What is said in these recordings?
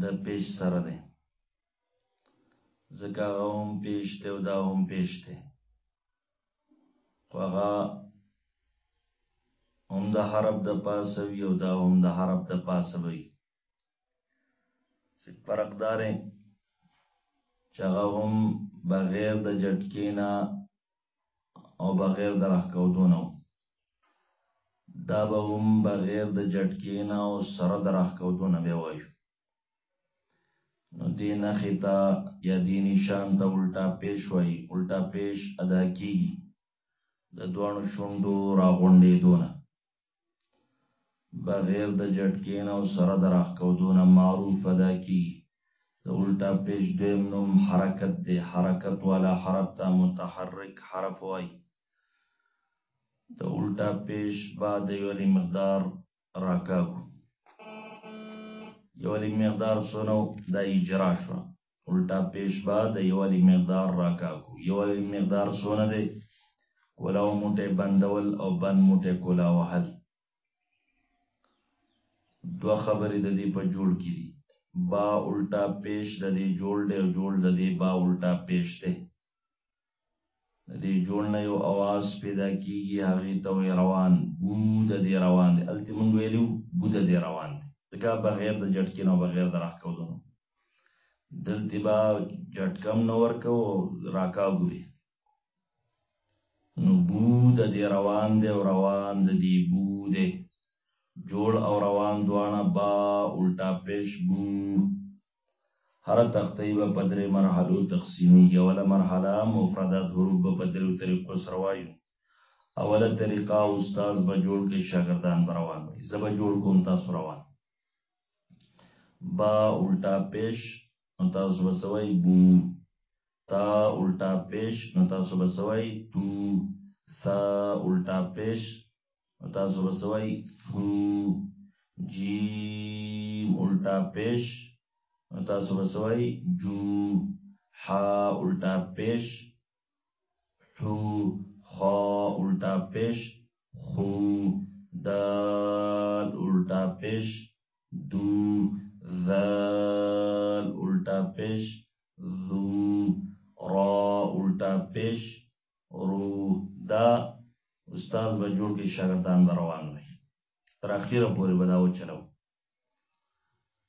د پیش سره ده ځکه هغه هم پیش دی او دا هم پیش دی خو هغه هم د حرب د پاسه وي او دا هم د حرب د پاسه وي څه فرق داره چې هغه هم بغیر د جټکې نه او بغیر د راښکودو نه وو دا به هم بغیر د جټکې نه او سره د راښکودو نه به وایو نو دې نښې ته یا دې نشان ته الټا پیش وایي الټا پیش ادا کیږي د دواړو شونډو راغونډېدو نه بغیر د جټکې نه او سره د راښکودو نه معروف ادا کیږي د الټا پیج دویم نوم حرکت دی حرکت والا حرف ته متحرک حرف وای د الټا پیج بعد یو مقدار راکاږو یو مقدار سونو د اجرا شو الټا پیش با د یو علی مقدار راکاکو یو علی مقدار سونه دی کولاو موټه بندول او بند موټه کولا وحل دو خبرې د دې په جوړ کې دي با الټا پیش د دې جوړ دی او جوړ د دې با الټا پیش دی د دې جوړ نه یو اواز پیدا کیږي هغه ته وی روان بود د روان دی الته مونږ ویلو بود د روان دی دغه بغیر د جټکی نه بغیر د راخ کولو دلته با جټکم نو ورکو راکاګو به نو بود د روان دی او روان د دی بود جوړ او روان دواړه با الټا پیش بو هر تختې به په درې مرحلو تقسیمیږي اوله مرحله مفردات حروف به په دریو طریقو سره وایو اوله طریقه استاد به جوړ کې شاګردان به روان وي زه به جوړ کوم تاسو روان با الټا پیش نو تاسو به سوای بو تا الټا پیش نو تاسو به سوای تو ثا الټا پیش تاسو به سوای فو جیم الټا پیش تاسو به سوای جو حا الټا پیش حو خا الټا پیش خو دال الټا پیش دو ذال الټا پیش ذو را الټا پیش ورو دا استاد به جوړ کې شاګردان به روان وي تر اخیره پورې به دا وچلو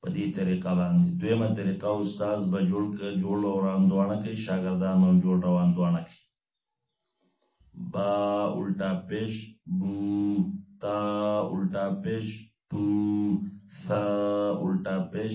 په دې طریقه باندې دویمه طریقه استاد به جوړ کې جوړ روان دوانه کې شاګردان هم جوړ روان دوانه کې با الټا پیش بو تا الټا پیش بو ثا الټا پیش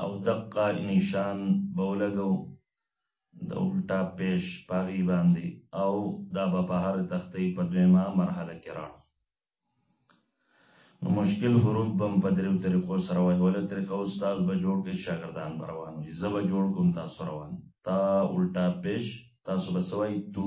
او دقه نشان به ولګو د الټا پیش پاغي باندې او دا به په هر تختې په دویمه مرحله کې راړو نو مشکل حروف بم په دریو طریقو سره وای ولا طریقه استاد به جوړ کې شاګردان روان وي زبا جوړ کوم تاسو روان تا الټا پیش تاسو به سوای تو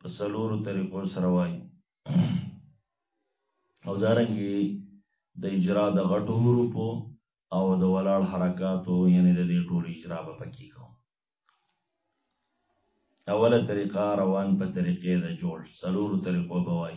په څلورو طریقو سره وایي او دارنګي د اجرا د غټو حروفو او د ولاړ حرکاتو یعنی د دې ټول اجرا به پکې کوم اوله طریقه روان په طریقې د جوړ څلورو طریقو بوای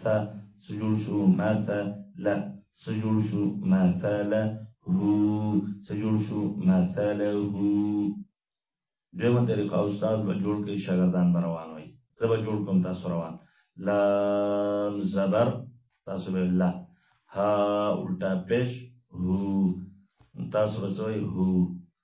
ف څه جوړ شو ما ف ل څه جوړ شو ما ف ل هو څه جوړ شو ما ف ل هو دویمه طریقه استاد به جوړ کړي شاګردان به روان وي زه به جوړ کوم تاسو روان لام زبر تاسو به لا ها الټا پیش هو تاسو به سوی هو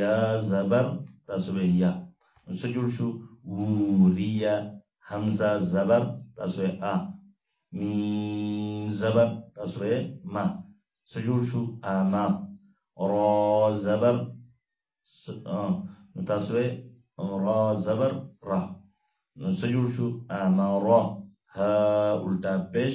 یا زبر تاسو به یا نو څه جوړ شو وریا همزه زبر تاسو ا میم زبر تاسو به ما څه جوړ شو اما را زبر نو تاسو به را زبر را نو څه جوړ شو اما را ها الټا پیش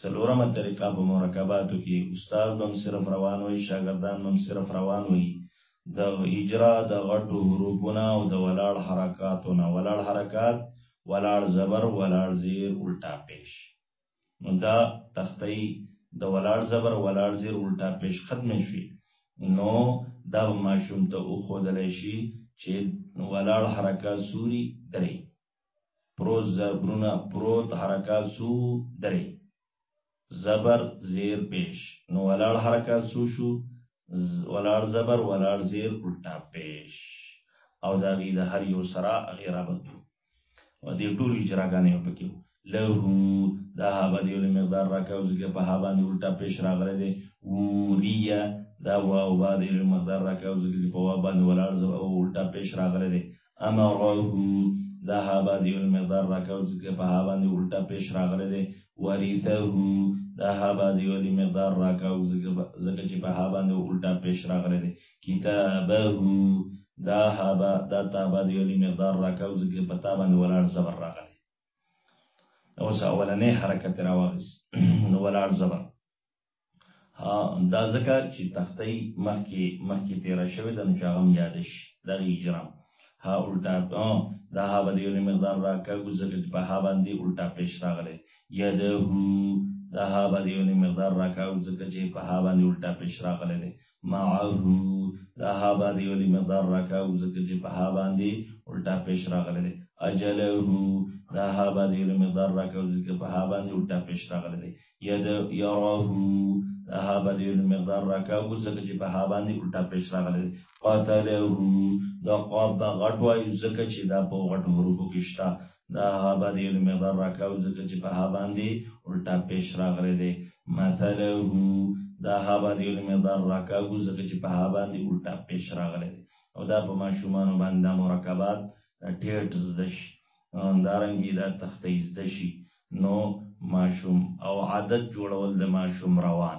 څلورمه طریقه په مرکباتو کی استاد به هم صرف روان وی شاګردان به هم صرف روان وی د اجرا د غټو حروفونه او د ولاړ حرکاتو نه ولاړ حرکات ولاړ زبر ولاړ زیر الټا پیش نو دا تختی د ولاړ زبر ولاړ زیر الټا پیش ختم شوی نو دا ماشوم ته او خودل شي چې ولاړ حرکات سوري درې پروت زبرونه پروت حرکات سو درې زبر زیر پیش نو ولاړ حرکات سو شو ولاړ زبر ولاړ زیر الټا پیش او دا غي د هر یو سره غیر رابط و دې ټول اجراګانې په کې له دا هغه دی له مقدار راکاو ځکه په هغه باندې الټا پیش راغله دي وریا دا واو باندې له مقدار راکاو ځکه په وا باندې ولاړ زبر او الټا پیش راغله دي امره دا ها باندې یو مقدار راکاو ځکه په ها باندې الټا پیش راغلی دی وریثه دا ها باندې یو مقدار راکاو ځکه چې په ها باندې الټا پیش راغلی دی کتابه دا ها با دا تا باندې یو مقدار راکاو ځکه په تا باندې ولاړ زبر راغلی اوس اولنې حرکت راوغیس نو ولاړ زبر دا ځکه چې تختۍ مخکې مخکې تیره شوې ده نو چې هغه هم یاد شي دغه اجرام ها الټا دا ها به د یو مقدار راکاږو ځکه چې په ها باندې الټا پیش راغلی یده دا ها به د یو مقدار راکاږو ځکه چې په ها باندې الټا پیش راغلی دی معه دا ها باندې یو لږ مقدار راکاو ځکه چې په ها باندې الټا پیش راغلی دی اجله دا ها باندې یو لږ مقدار راکاو ځکه په ها باندې الټا پیش راغلی دی ید یراه دا ها باندې یو لږ مقدار راکاو ځکه چې په ها باندې الټا پیش راغلی دی قاتله دا قاب به غټ وایو ځکه چې دا په غټو حروفو کې شته دا هوا به ډېر مقدار راکاو ځکه چې په هوا باندې الټا پیش راغلی دی مثله دا هوا به ډېر مقدار راکاو ځکه چې په هوا باندې الټا پیش راغلی دی او دا په ماشومانو باندې دا مرکبات ټیټ زده شي همدارنګه دا تخته زده شي نو ماشوم او عادت جوړول د ماشوم روان